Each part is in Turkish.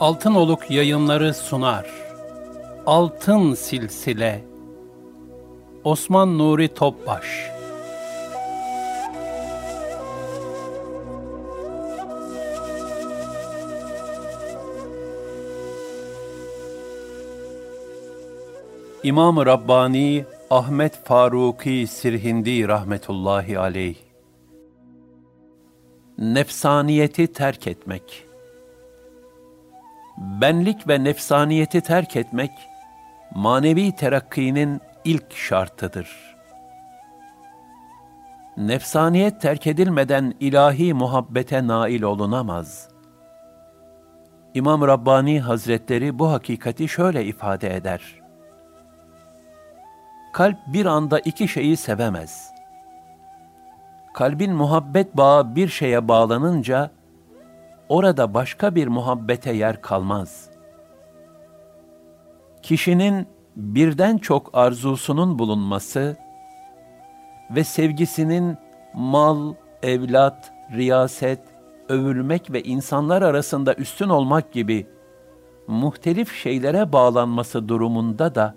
Altınoluk yayınları sunar. Altın Silsile. Osman Nuri Topbaş. İmam-ı Rabbani Ahmet Faruki Sirhindi rahmetullahi aleyh. Nefsaniyeti terk etmek benlik ve nefsaniyeti terk etmek, manevi terakkinin ilk şartıdır. Nefsaniyet terk edilmeden ilahi muhabbete nail olunamaz. İmam Rabbani Hazretleri bu hakikati şöyle ifade eder. Kalp bir anda iki şeyi sevemez. Kalbin muhabbet bağı bir şeye bağlanınca, orada başka bir muhabbete yer kalmaz. Kişinin birden çok arzusunun bulunması ve sevgisinin mal, evlat, riyaset, övülmek ve insanlar arasında üstün olmak gibi muhtelif şeylere bağlanması durumunda da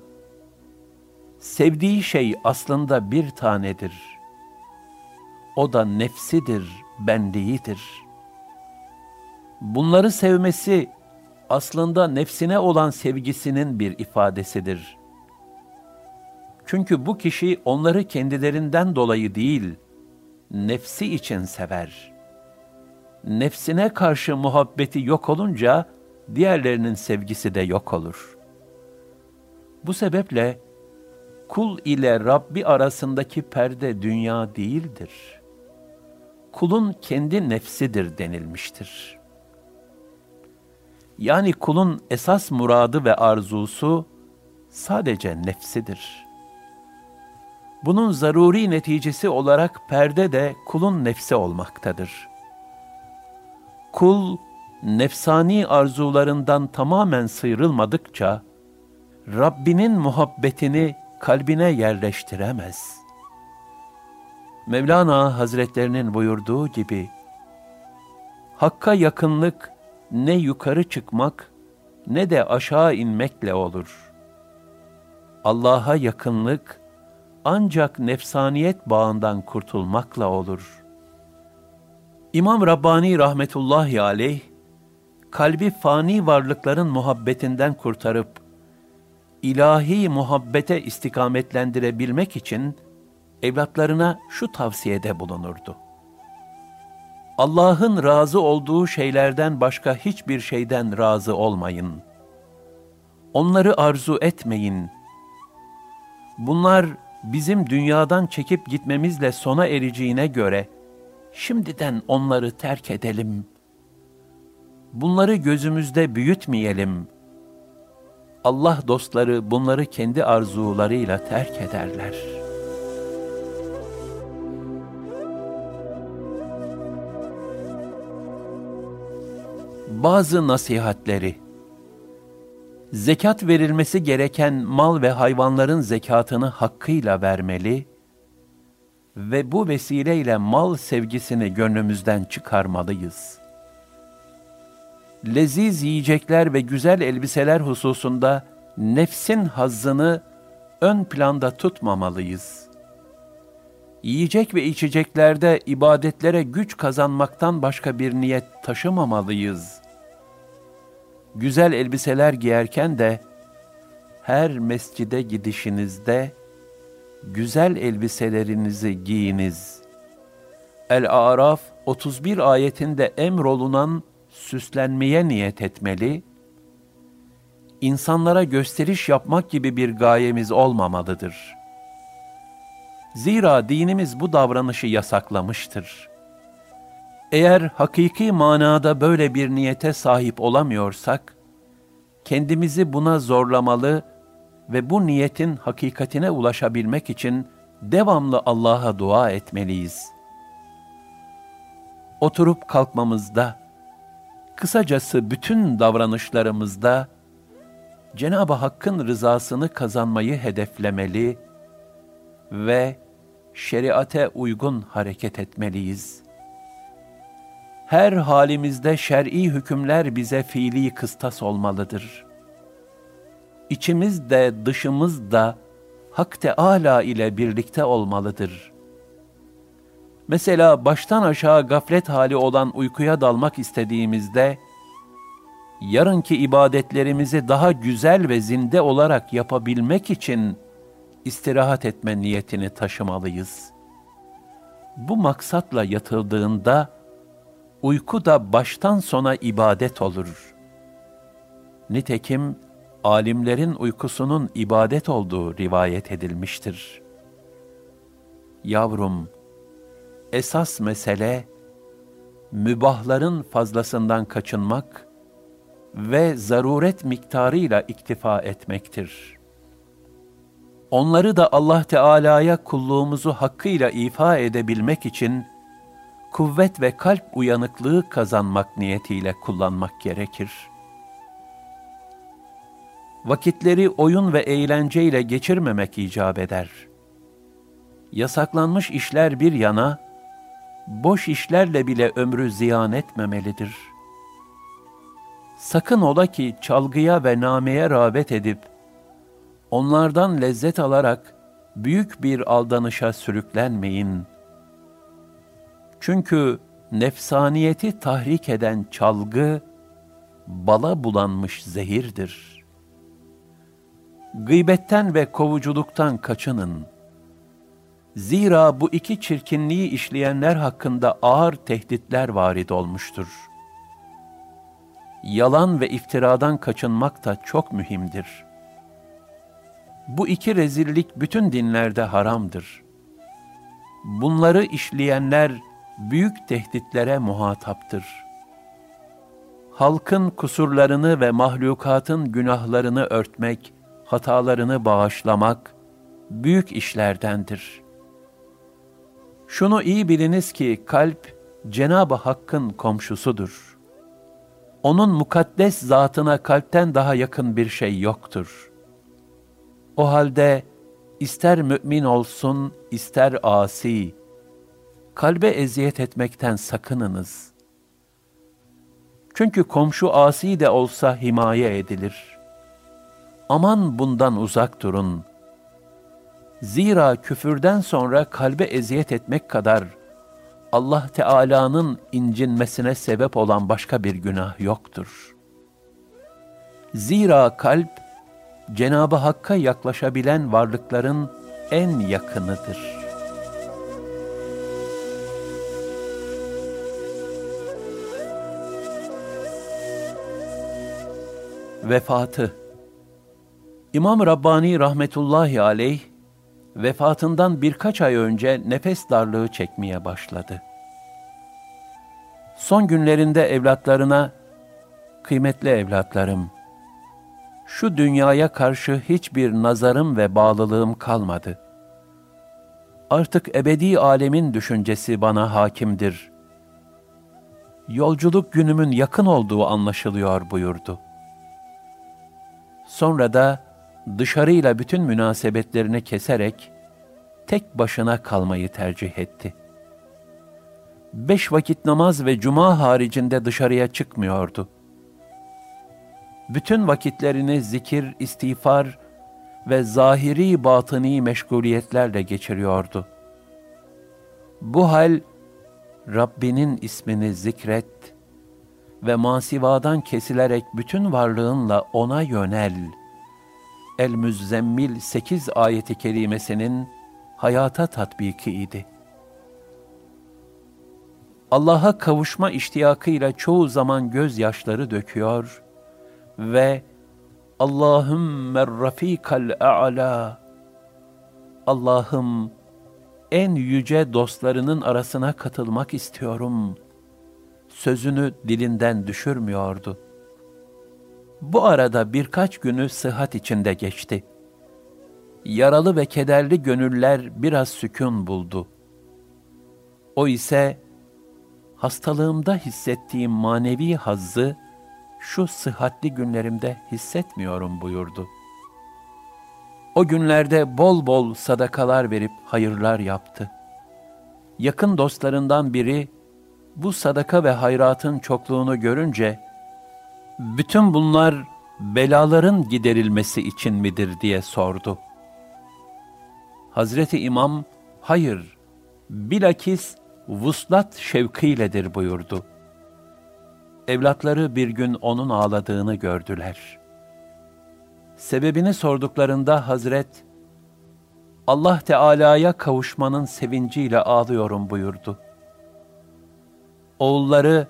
sevdiği şey aslında bir tanedir. O da nefsidir, benliğidir.'' Bunları sevmesi aslında nefsine olan sevgisinin bir ifadesidir. Çünkü bu kişi onları kendilerinden dolayı değil, nefsi için sever. Nefsine karşı muhabbeti yok olunca, diğerlerinin sevgisi de yok olur. Bu sebeple, kul ile Rabbi arasındaki perde dünya değildir. Kulun kendi nefsidir denilmiştir.'' Yani kulun esas muradı ve arzusu sadece nefsidir. Bunun zaruri neticesi olarak perde de kulun nefsi olmaktadır. Kul, nefsani arzularından tamamen sıyrılmadıkça, Rabbinin muhabbetini kalbine yerleştiremez. Mevlana Hazretlerinin buyurduğu gibi, Hakka yakınlık, ne yukarı çıkmak ne de aşağı inmekle olur. Allah'a yakınlık ancak nefsaniyet bağından kurtulmakla olur. İmam Rabbani rahmetullahi aleyh, kalbi fani varlıkların muhabbetinden kurtarıp, ilahi muhabbete istikametlendirebilmek için evlatlarına şu tavsiyede bulunurdu. Allah'ın razı olduğu şeylerden başka hiçbir şeyden razı olmayın. Onları arzu etmeyin. Bunlar bizim dünyadan çekip gitmemizle sona ereceğine göre şimdiden onları terk edelim. Bunları gözümüzde büyütmeyelim. Allah dostları bunları kendi arzularıyla terk ederler.'' Bazı nasihatleri Zekat verilmesi gereken mal ve hayvanların zekatını hakkıyla vermeli ve bu vesileyle mal sevgisini gönlümüzden çıkarmalıyız. Leziz yiyecekler ve güzel elbiseler hususunda nefsin hazzını ön planda tutmamalıyız. Yiyecek ve içeceklerde ibadetlere güç kazanmaktan başka bir niyet taşımamalıyız.'' Güzel elbiseler giyerken de her mescide gidişinizde güzel elbiselerinizi giyiniz. El-A'raf 31 ayetinde emrolunan süslenmeye niyet etmeli, insanlara gösteriş yapmak gibi bir gayemiz olmamalıdır. Zira dinimiz bu davranışı yasaklamıştır.'' Eğer hakiki manada böyle bir niyete sahip olamıyorsak, kendimizi buna zorlamalı ve bu niyetin hakikatine ulaşabilmek için devamlı Allah'a dua etmeliyiz. Oturup kalkmamızda, kısacası bütün davranışlarımızda Cenab-ı Hakk'ın rızasını kazanmayı hedeflemeli ve şeriate uygun hareket etmeliyiz.'' Her halimizde şer'i hükümler bize fiili kıstas olmalıdır. İçimiz de dışımız da Hak Teâlâ ile birlikte olmalıdır. Mesela baştan aşağı gaflet hali olan uykuya dalmak istediğimizde, yarınki ibadetlerimizi daha güzel ve zinde olarak yapabilmek için istirahat etme niyetini taşımalıyız. Bu maksatla yatıldığında, uyku da baştan sona ibadet olur. Nitekim, alimlerin uykusunun ibadet olduğu rivayet edilmiştir. Yavrum, esas mesele, mübahların fazlasından kaçınmak ve zaruret miktarıyla iktifa etmektir. Onları da Allah Teala'ya kulluğumuzu hakkıyla ifa edebilmek için, kuvvet ve kalp uyanıklığı kazanmak niyetiyle kullanmak gerekir.'' vakitleri oyun ve eğlenceyle geçirmemek icap eder. Yasaklanmış işler bir yana, boş işlerle bile ömrü ziyan etmemelidir. Sakın ola ki çalgıya ve nameye rağbet edip, onlardan lezzet alarak büyük bir aldanışa sürüklenmeyin. Çünkü nefsaniyeti tahrik eden çalgı, bala bulanmış zehirdir.'' Gıybetten ve kovuculuktan kaçının. Zira bu iki çirkinliği işleyenler hakkında ağır tehditler varid olmuştur. Yalan ve iftiradan kaçınmak da çok mühimdir. Bu iki rezillik bütün dinlerde haramdır. Bunları işleyenler büyük tehditlere muhataptır. Halkın kusurlarını ve mahlukatın günahlarını örtmek, hatalarını bağışlamak büyük işlerdendir. Şunu iyi biliniz ki kalp Cenab-ı Hakk'ın komşusudur. Onun mukaddes zatına kalpten daha yakın bir şey yoktur. O halde ister mümin olsun, ister asi, kalbe eziyet etmekten sakınınız. Çünkü komşu asi de olsa himaye edilir.'' aman bundan uzak durun. Zira küfürden sonra kalbe eziyet etmek kadar Allah Teala'nın incinmesine sebep olan başka bir günah yoktur. Zira kalp Cenab-ı Hakk'a yaklaşabilen varlıkların en yakınıdır. Vefatı İmam Rabbani rahmetullahi aleyh, vefatından birkaç ay önce nefes darlığı çekmeye başladı. Son günlerinde evlatlarına, kıymetli evlatlarım, şu dünyaya karşı hiçbir nazarım ve bağlılığım kalmadı. Artık ebedi alemin düşüncesi bana hakimdir. Yolculuk günümün yakın olduğu anlaşılıyor buyurdu. Sonra da, dışarıyla bütün münasebetlerini keserek tek başına kalmayı tercih etti. Beş vakit namaz ve cuma haricinde dışarıya çıkmıyordu. Bütün vakitlerini zikir, istiğfar ve zahiri batıni meşguliyetlerle geçiriyordu. Bu hal, Rabbinin ismini zikret ve masivadan kesilerek bütün varlığınla O'na yönel.'' El-Müzzemmil 8 ayeti kerimesinin hayata tatbiki idi. Allah'a kavuşma iştiyakıyla çoğu zaman gözyaşları döküyor ve Allahümme rafikal a'la Allah'ım en yüce dostlarının arasına katılmak istiyorum. Sözünü dilinden düşürmüyordu.'' Bu arada birkaç günü sıhhat içinde geçti. Yaralı ve kederli gönüller biraz sükun buldu. O ise hastalığımda hissettiğim manevi hazzı şu sıhhatli günlerimde hissetmiyorum buyurdu. O günlerde bol bol sadakalar verip hayırlar yaptı. Yakın dostlarından biri bu sadaka ve hayratın çokluğunu görünce, bütün bunlar belaların giderilmesi için midir diye sordu. Hazreti İmam, hayır, bilakis vuslat şevkiyledir buyurdu. Evlatları bir gün onun ağladığını gördüler. Sebebini sorduklarında Hazret, Allah Teala'ya kavuşmanın sevinciyle ağlıyorum buyurdu. Oğulları,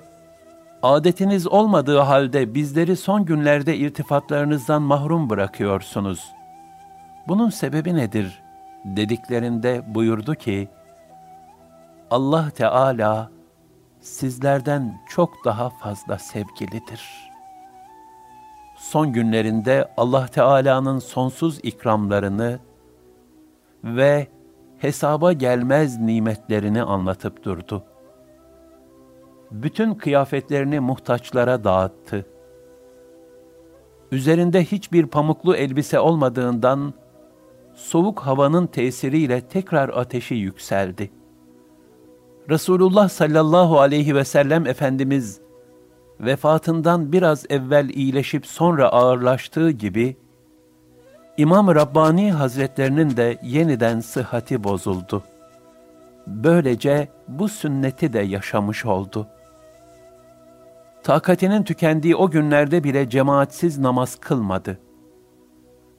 adetiniz olmadığı halde bizleri son günlerde irtifatlarınızdan mahrum bırakıyorsunuz. Bunun sebebi nedir? dediklerinde buyurdu ki, Allah Teala sizlerden çok daha fazla sevgilidir. Son günlerinde Allah Teala'nın sonsuz ikramlarını ve hesaba gelmez nimetlerini anlatıp durdu. Bütün kıyafetlerini muhtaçlara dağıttı. Üzerinde hiçbir pamuklu elbise olmadığından soğuk havanın tesiriyle tekrar ateşi yükseldi. Resulullah sallallahu aleyhi ve sellem Efendimiz vefatından biraz evvel iyileşip sonra ağırlaştığı gibi İmam Rabbani Hazretlerinin de yeniden sıhhati bozuldu. Böylece bu sünneti de yaşamış oldu. Takatinin tükendiği o günlerde bile cemaatsiz namaz kılmadı.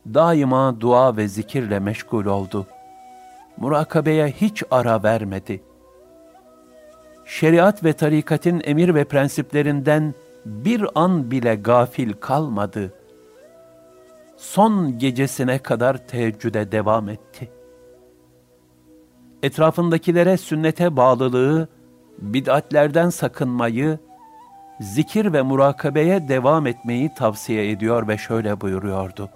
Daima dua ve zikirle meşgul oldu. Murakabeye hiç ara vermedi. Şeriat ve tarikatın emir ve prensiplerinden bir an bile gafil kalmadı.'' son gecesine kadar teheccüde devam etti. Etrafındakilere sünnete bağlılığı, bid'atlerden sakınmayı, zikir ve murakabeye devam etmeyi tavsiye ediyor ve şöyle buyuruyordu.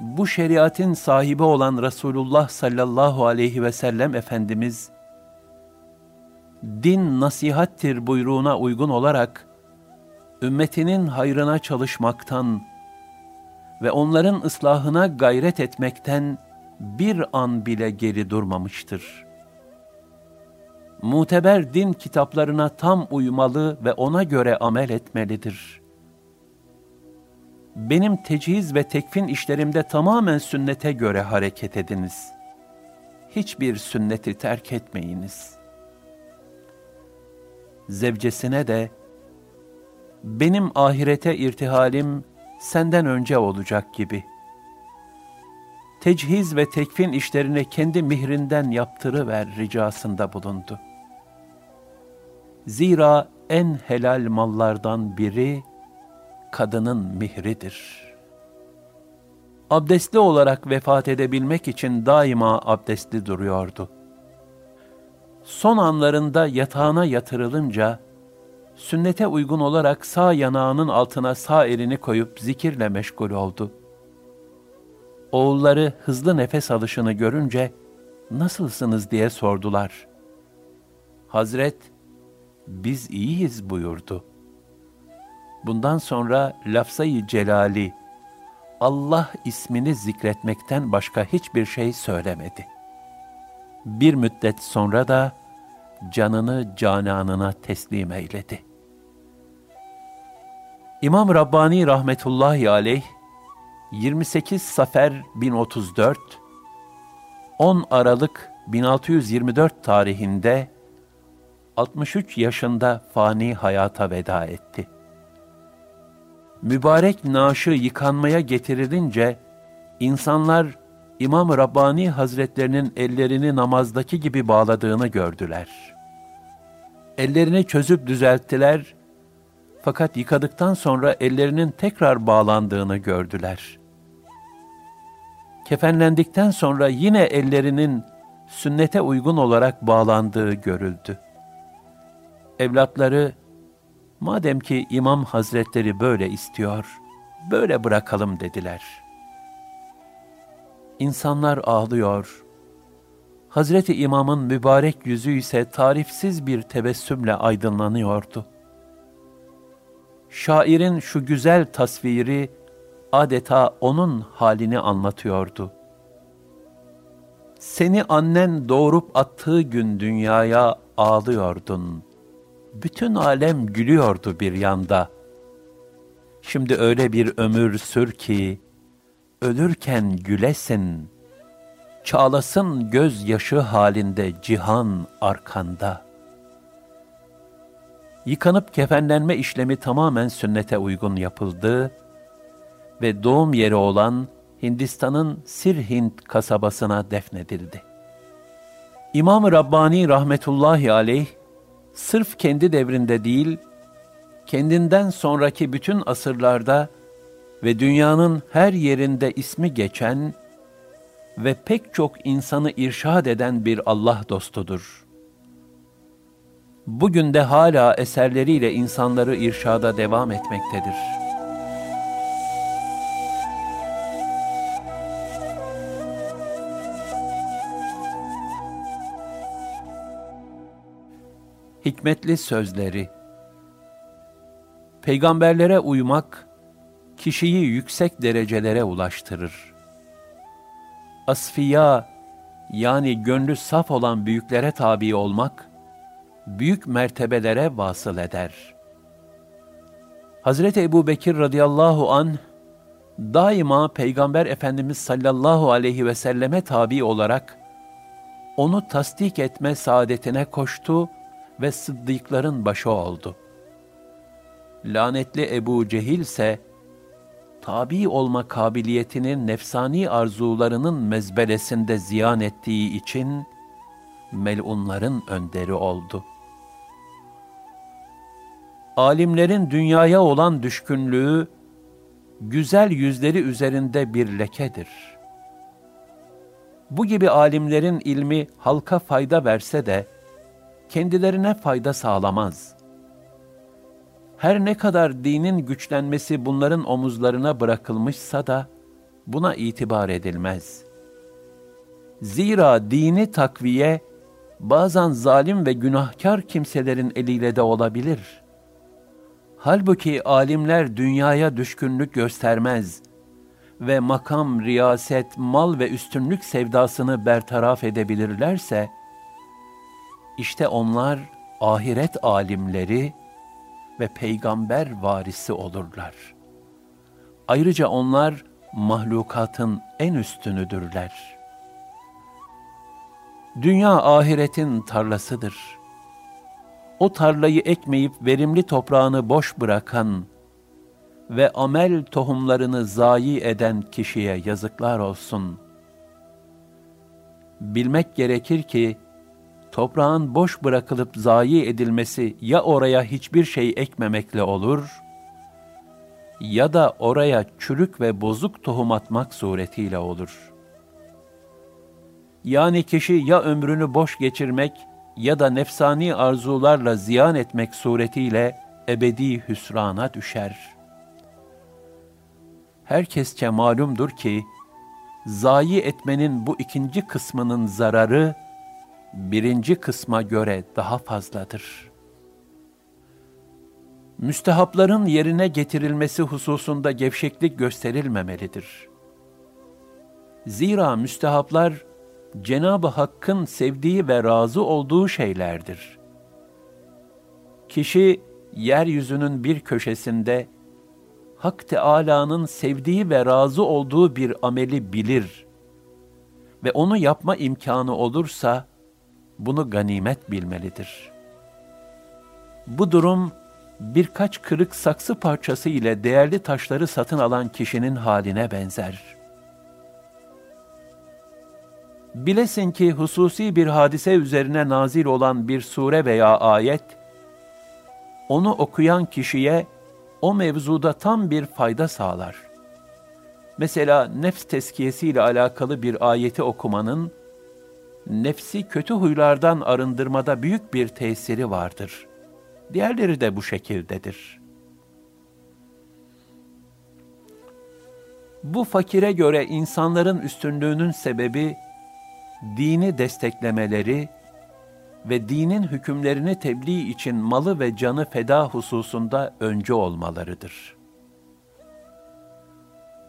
Bu şeriatin sahibi olan Resulullah sallallahu aleyhi ve sellem Efendimiz, din nasihattir buyruğuna uygun olarak, ümmetinin hayrına çalışmaktan ve onların ıslahına gayret etmekten bir an bile geri durmamıştır. Muteber din kitaplarına tam uymalı ve ona göre amel etmelidir. Benim tecihiz ve tekfin işlerimde tamamen sünnete göre hareket ediniz. Hiçbir sünneti terk etmeyiniz. Zevcesine de, benim ahirete irtihalim senden önce olacak gibi. Tecihiz ve tekfin işlerini kendi mihrinden yaptırıver ricasında bulundu. Zira en helal mallardan biri kadının mihridir. Abdestli olarak vefat edebilmek için daima abdestli duruyordu. Son anlarında yatağına yatırılınca, sünnete uygun olarak sağ yanağının altına sağ elini koyup zikirle meşgul oldu. Oğulları hızlı nefes alışını görünce, nasılsınız diye sordular. Hazret, biz iyiyiz buyurdu. Bundan sonra lafzayı celali, Allah ismini zikretmekten başka hiçbir şey söylemedi. Bir müddet sonra da canını cananına teslim eyledi. İmam Rabbani rahmetullahi aleyh 28 Safer 1034 10 Aralık 1624 tarihinde 63 yaşında fani hayata veda etti. Mübarek naaşı yıkanmaya getirilince insanlar İmam Rabbani Hazretlerinin ellerini namazdaki gibi bağladığını gördüler. Ellerini çözüp düzelttiler fakat yıkadıktan sonra ellerinin tekrar bağlandığını gördüler. Kefenlendikten sonra yine ellerinin sünnete uygun olarak bağlandığı görüldü. Evlatları, madem ki İmam Hazretleri böyle istiyor, böyle bırakalım dediler. İnsanlar ağlıyor. Hazreti İmam'ın mübarek yüzü ise tarifsiz bir tebessümle aydınlanıyordu.'' şairin şu güzel tasviri adeta onun halini anlatıyordu. Seni annen doğurup attığı gün dünyaya ağlıyordun. Bütün alem gülüyordu bir yanda. Şimdi öyle bir ömür sür ki, ölürken gülesin. Çağlasın gözyaşı halinde cihan arkanda. Yıkanıp kefenlenme işlemi tamamen sünnete uygun yapıldı ve doğum yeri olan Hindistan'ın Sirhind kasabasına defnedildi. İmam-ı Rabbani rahmetullahi aleyh, sırf kendi devrinde değil, kendinden sonraki bütün asırlarda ve dünyanın her yerinde ismi geçen ve pek çok insanı irşad eden bir Allah dostudur. Bugün de hala eserleriyle insanları irşada devam etmektedir.'' Hikmetli sözleri. Peygamberlere uymak, kişiyi yüksek derecelere ulaştırır. Asfiya, yani gönlü saf olan büyüklere tabi olmak, büyük mertebelere vasıl eder. Hazreti Ebu Bekir radıyallahu an daima Peygamber Efendimiz sallallahu aleyhi ve selleme tabi olarak, onu tasdik etme saadetine koştu ve sıddıkların başı oldu. Lanetli Ebu Cehil ise, tabi olma kabiliyetinin nefsani arzularının mezbelesinde ziyan ettiği için, melunların önderi oldu. Alimlerin dünyaya olan düşkünlüğü, güzel yüzleri üzerinde bir lekedir. Bu gibi alimlerin ilmi halka fayda verse de, kendilerine fayda sağlamaz. Her ne kadar dinin güçlenmesi bunların omuzlarına bırakılmışsa da buna itibar edilmez. Zira dini takviye bazen zalim ve günahkar kimselerin eliyle de olabilir. Halbuki alimler dünyaya düşkünlük göstermez ve makam, riyaset, mal ve üstünlük sevdasını bertaraf edebilirlerse, işte onlar ahiret alimleri ve peygamber varisi olurlar. Ayrıca onlar mahlukatın en üstünüdürler. Dünya ahiretin tarlasıdır. O tarlayı ekmeyip verimli toprağını boş bırakan ve amel tohumlarını zayi eden kişiye yazıklar olsun. Bilmek gerekir ki, toprağın boş bırakılıp zayi edilmesi ya oraya hiçbir şey ekmemekle olur, ya da oraya çürük ve bozuk tohum atmak suretiyle olur. Yani kişi ya ömrünü boş geçirmek ya da nefsani arzularla ziyan etmek suretiyle ebedi hüsrana düşer. Herkesçe malumdur ki, zayi etmenin bu ikinci kısmının zararı, birinci kısma göre daha fazladır. Müstehapların yerine getirilmesi hususunda gevşeklik gösterilmemelidir. Zira müstehaplar, Cenab-ı Hakk'ın sevdiği ve razı olduğu şeylerdir. Kişi, yeryüzünün bir köşesinde, Hak Teâlâ'nın sevdiği ve razı olduğu bir ameli bilir ve onu yapma imkanı olursa, bunu ganimet bilmelidir. Bu durum birkaç kırık saksı parçası ile değerli taşları satın alan kişinin haline benzer. Bilesin ki hususi bir hadise üzerine nazil olan bir sure veya ayet, onu okuyan kişiye o mevzuda tam bir fayda sağlar. Mesela nefs teskiyesi alakalı bir ayeti okumanın, nefsi kötü huylardan arındırmada büyük bir tesiri vardır. Diğerleri de bu şekildedir. Bu fakire göre insanların üstünlüğünün sebebi, dini desteklemeleri ve dinin hükümlerini tebliğ için malı ve canı feda hususunda önce olmalarıdır.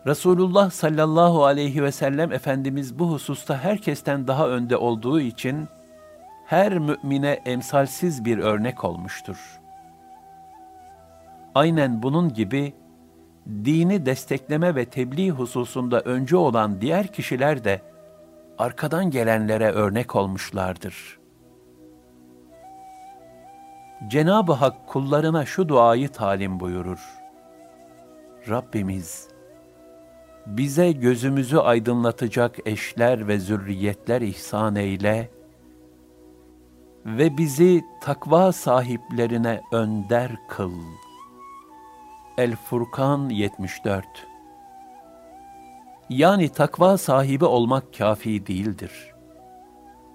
Resulullah sallallahu aleyhi ve sellem Efendimiz bu hususta herkesten daha önde olduğu için her mümine emsalsiz bir örnek olmuştur. Aynen bunun gibi dini destekleme ve tebliğ hususunda önce olan diğer kişiler de arkadan gelenlere örnek olmuşlardır. Cenab-ı Hak kullarına şu duayı talim buyurur. Rabbimiz, bize gözümüzü aydınlatacak eşler ve zürriyetler ihsan eyle ve bizi takva sahiplerine önder kıl. El Furkan 74 Yani takva sahibi olmak kafi değildir.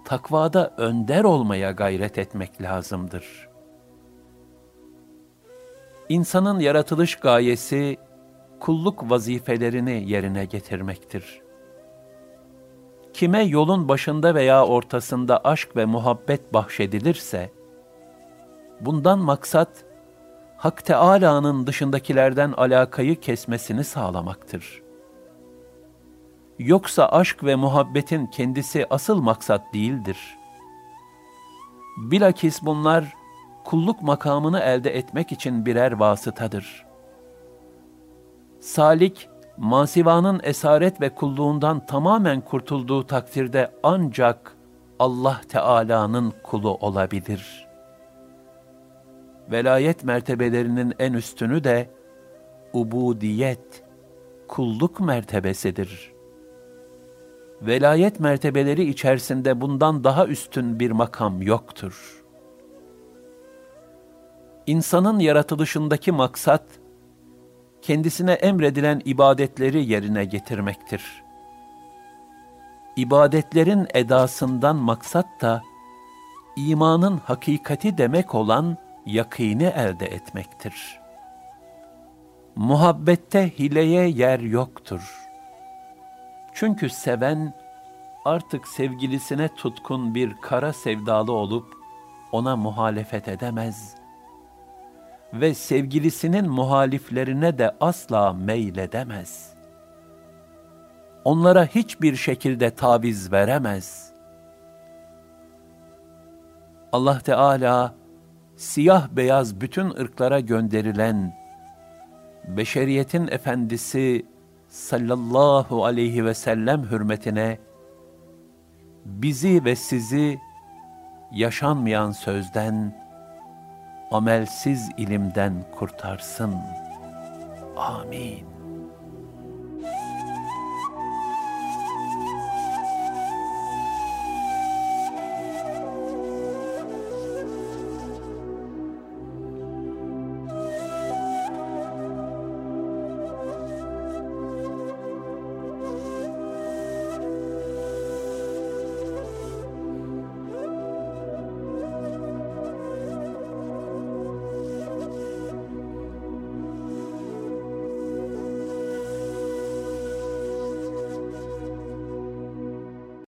Takvada önder olmaya gayret etmek lazımdır. İnsanın yaratılış gayesi, kulluk vazifelerini yerine getirmektir. Kime yolun başında veya ortasında aşk ve muhabbet bahşedilirse, bundan maksat, Hak Teâlâ'nın dışındakilerden alakayı kesmesini sağlamaktır. Yoksa aşk ve muhabbetin kendisi asıl maksat değildir. Bilakis bunlar, kulluk makamını elde etmek için birer vasıtadır.'' Salik, masivanın esaret ve kulluğundan tamamen kurtulduğu takdirde ancak Allah Teala'nın kulu olabilir. Velayet mertebelerinin en üstünü de ubudiyet, kulluk mertebesidir. Velayet mertebeleri içerisinde bundan daha üstün bir makam yoktur. İnsanın yaratılışındaki maksat, kendisine emredilen ibadetleri yerine getirmektir. İbadetlerin edasından maksat da, imanın hakikati demek olan yakini elde etmektir. Muhabbette hileye yer yoktur. Çünkü seven, artık sevgilisine tutkun bir kara sevdalı olup, ona muhalefet edemez.'' Ve sevgilisinin muhaliflerine de asla meyledemez. Onlara hiçbir şekilde taviz veremez. Allah Teala siyah beyaz bütün ırklara gönderilen beşeriyetin efendisi sallallahu aleyhi ve sellem hürmetine bizi ve sizi yaşanmayan sözden, amelsiz ilimden kurtarsın. Amin.